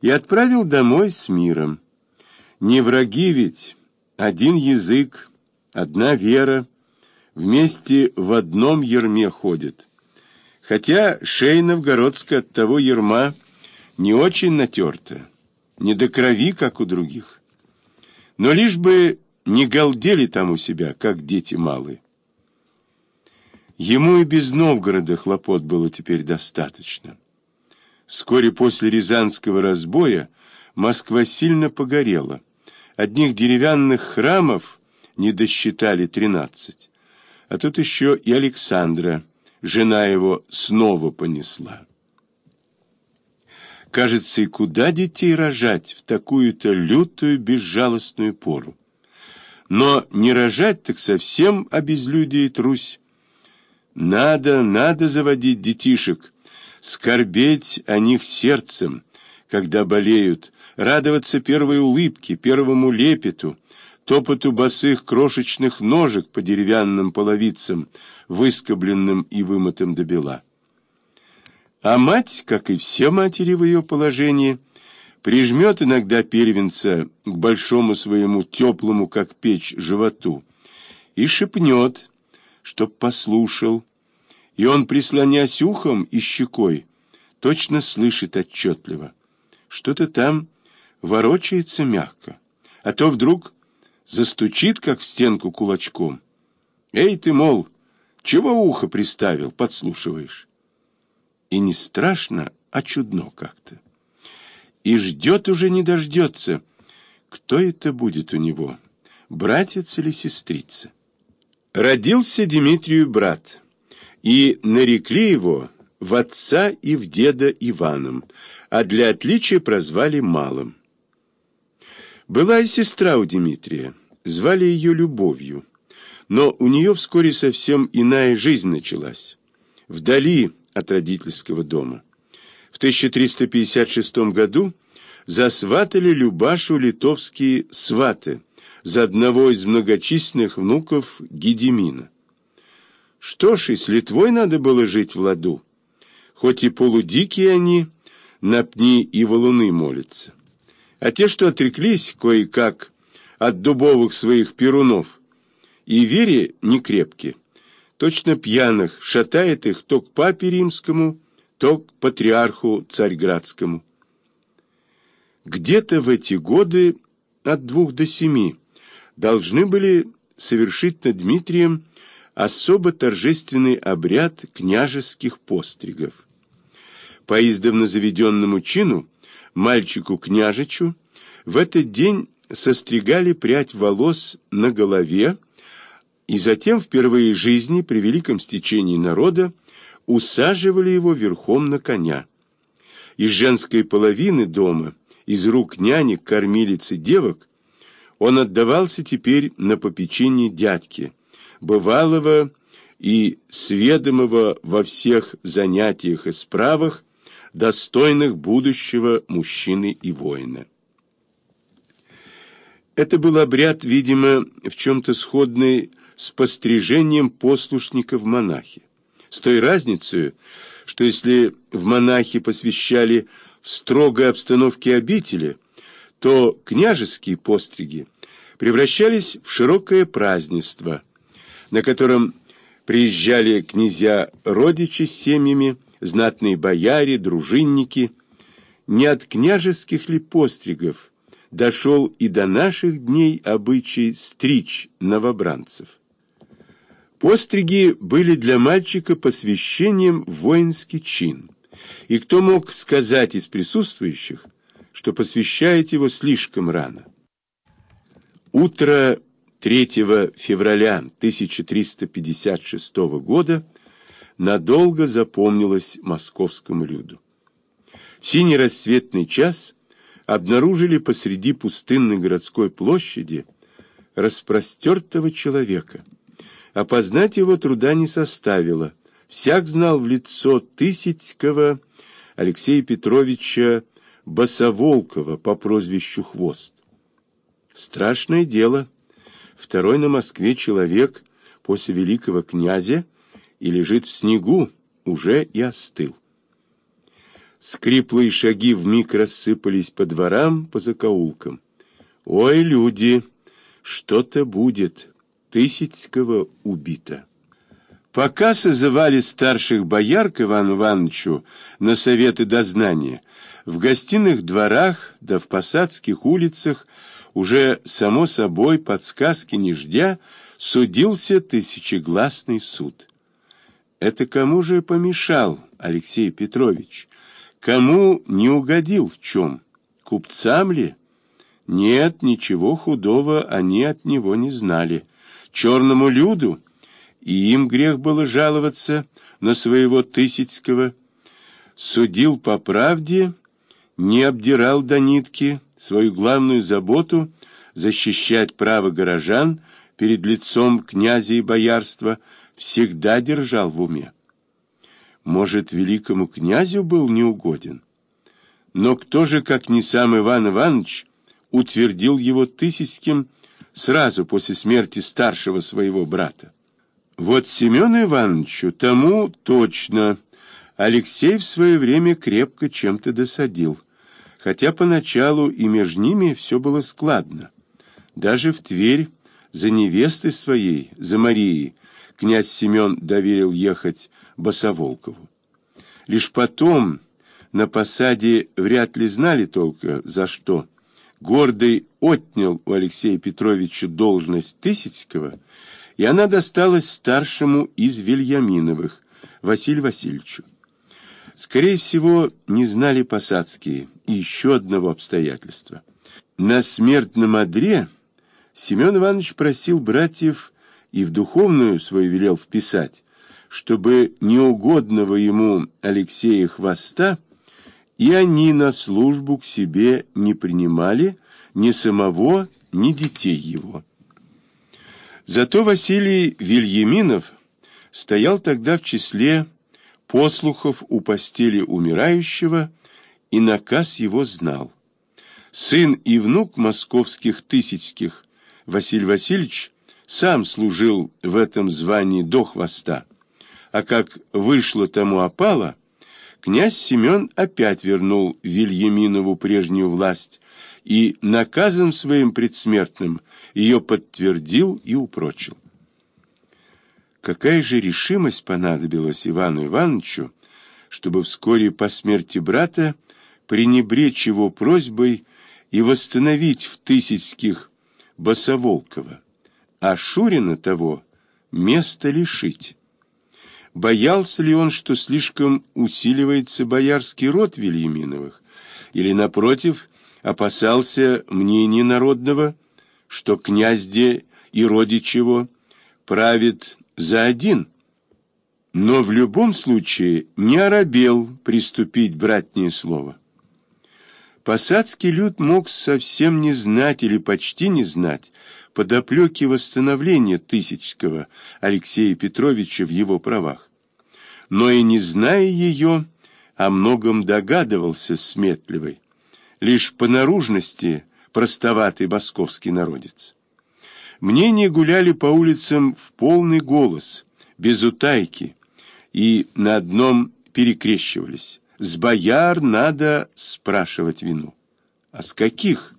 и отправил домой с миром. Не враги ведь, один язык, одна вера, вместе в одном ерме ходят. Хотя шея новгородская от того ерма не очень натерта, не до крови, как у других. Но лишь бы не галдели там у себя, как дети малые. Ему и без Новгорода хлопот было теперь достаточно. Вскоре после Рязанского разбоя Москва сильно погорела. Одних деревянных храмов не досчитали тринадцать. А тут еще и Александра, жена его, снова понесла. Кажется, и куда детей рожать в такую-то лютую, безжалостную пору? Но не рожать, так совсем обезлюдеет Русь. Надо, надо заводить детишек, скорбеть о них сердцем, когда болеют, радоваться первой улыбке, первому лепету, топоту босых крошечных ножек по деревянным половицам, выскобленным и вымытым до бела. А мать, как и все матери в ее положении, прижмет иногда первенца к большому своему теплому, как печь, животу и шепнет, чтоб послушал, и он, прислонясь ухом и щекой, точно слышит отчетливо. Что-то там ворочается мягко, а то вдруг застучит, как в стенку кулачком. «Эй ты, мол, чего ухо приставил, подслушиваешь?» И не страшно, а чудно как-то. И ждет уже не дождется. Кто это будет у него, братец или сестрица? Родился Дмитрию брат и нарекли его в отца и в деда Иваном, а для отличия прозвали Малым. Была и сестра у Дмитрия, звали ее Любовью, но у нее вскоре совсем иная жизнь началась, вдали от родительского дома. В 1356 году засватали Любашу литовские сваты за одного из многочисленных внуков Гедемина. Что ж, и с Литвой надо было жить в ладу. Хоть и полудикие они, на пни и валуны молятся. А те, что отреклись кое-как от дубовых своих перунов, и вере не крепки, точно пьяных, шатает их то к папе римскому, то к патриарху царьградскому. Где-то в эти годы от двух до семи должны были совершить над Дмитрием особо торжественный обряд княжеских постригов. По издавна заведенному чину мальчику-княжичу в этот день состригали прядь волос на голове и затем впервые в жизни при великом стечении народа усаживали его верхом на коня. Из женской половины дома, из рук нянек, кормилиц и девок, он отдавался теперь на попечение дядьки, бывалого и сведомого во всех занятиях и справах, достойных будущего мужчины и воина. Это был обряд, видимо, в чем-то сходный с пострижением послушника в монахи. С той разницей, что если в монахи посвящали в строгой обстановке обители, то княжеские постриги превращались в широкое празднество – на котором приезжали князья-родичи с семьями, знатные бояре, дружинники. Не от княжеских ли постригов дошел и до наших дней обычай стричь новобранцев? Постриги были для мальчика посвящением воинский чин. И кто мог сказать из присутствующих, что посвящает его слишком рано? Утро 3 февраля 1356 года надолго запомнилось московскому люду. В синий рассветный час обнаружили посреди пустынной городской площади распростертого человека. Опознать его труда не составило. Всяк знал в лицо Тысяцкого Алексея Петровича Басоволкова по прозвищу Хвост. Страшное дело – второй на Москве человек после великого князя и лежит в снегу, уже и остыл. Скриплые шаги вмиг рассыпались по дворам, по закоулкам. «Ой, люди, что-то будет. Тысяцкого убито». Пока созывали старших бояр к Ивану Ивановичу на советы дознания, в гостиных дворах да в посадских улицах уже, само собой, подсказки не ждя, судился тысячегласный суд. Это кому же помешал Алексей Петрович? Кому не угодил в чем? Купцам ли? Нет, ничего худого они от него не знали. Черному люду? И им грех было жаловаться на своего Тысяцкого. Судил по правде, не обдирал до нитки, свою главную заботу защищать право горожан перед лицом князя и боярства всегда держал в уме. Может, великому князю был неугоден? Но кто же, как не сам Иван Иванович, утвердил его Тысяцким сразу после смерти старшего своего брата? Вот Семену Ивановичу тому точно Алексей в свое время крепко чем-то досадил хотя поначалу и между ними все было складно. Даже в Тверь за невестой своей, за Марией, князь Семен доверил ехать Босоволкову. Лишь потом на посаде вряд ли знали только за что. Гордый отнял у Алексея Петровича должность Тысяцкого, и она досталась старшему из Вильяминовых, Василию Васильевичу. Скорее всего, не знали посадские и еще одного обстоятельства. На смертном одре Семен Иванович просил братьев и в духовную свою велел вписать, чтобы неугодного ему Алексея хвоста и они на службу к себе не принимали ни самого, ни детей его. Зато Василий Вильяминов стоял тогда в числе послухов у постели умирающего, и наказ его знал. Сын и внук московских тысячских Василий Васильевич сам служил в этом звании до хвоста, а как вышло тому опало, князь Семен опять вернул Вильяминову прежнюю власть и наказом своим предсмертным ее подтвердил и упрочил. Какая же решимость понадобилась Ивану Ивановичу, чтобы вскоре по смерти брата пренебречь его просьбой и восстановить в Тысяцких Басоволкова, а Шурина того место лишить. Боялся ли он, что слишком усиливается боярский род Вильяминовых, или, напротив, опасался мнения народного, что князь-де и родичево правит за один, но в любом случае не оробел приступить братнее слово. Посадский люд мог совсем не знать или почти не знать подоплеки восстановления Тысячского Алексея Петровича в его правах. Но и не зная ее, о многом догадывался сметливый, лишь по наружности простоватый московский народец. Мнения гуляли по улицам в полный голос, без утайки, и на одном перекрещивались. С бояр надо спрашивать вину. А с каких?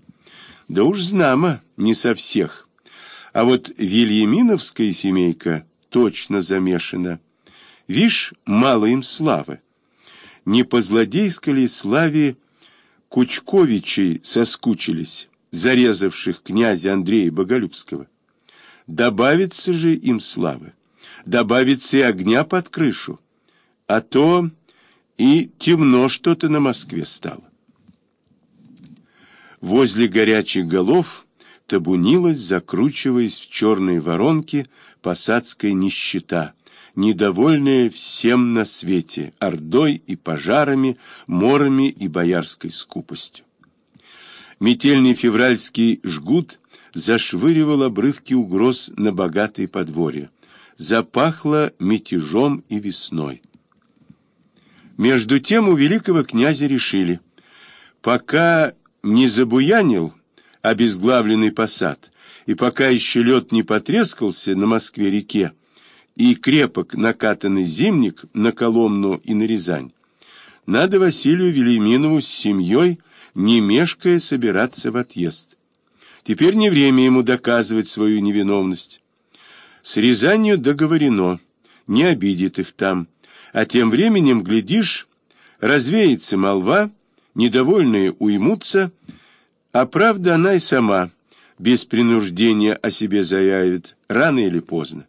Да уж знамо, не со всех. А вот Вильяминовская семейка точно замешана. Вишь, мало им славы. Не по злодейской ли славе Кучковичей соскучились? зарезавших князя Андрея Боголюбского. Добавится же им славы, добавится и огня под крышу, а то и темно что-то на Москве стало. Возле горячих голов табунилась, закручиваясь в черные воронки, посадская нищета, недовольная всем на свете, ордой и пожарами, морами и боярской скупостью. Метельный февральский жгут зашвыривал обрывки угроз на богатые подворья. Запахло мятежом и весной. Между тем у великого князя решили, пока не забуянил обезглавленный посад, и пока еще лед не потрескался на Москве-реке, и крепок накатанный зимник на Коломну и на Рязань, Надо Василию Велиминову с семьей, не мешкая, собираться в отъезд. Теперь не время ему доказывать свою невиновность. С Рязанью договорено, не обидит их там, а тем временем, глядишь, развеется молва, недовольные уймутся, а правда она и сама, без принуждения о себе заявит, рано или поздно.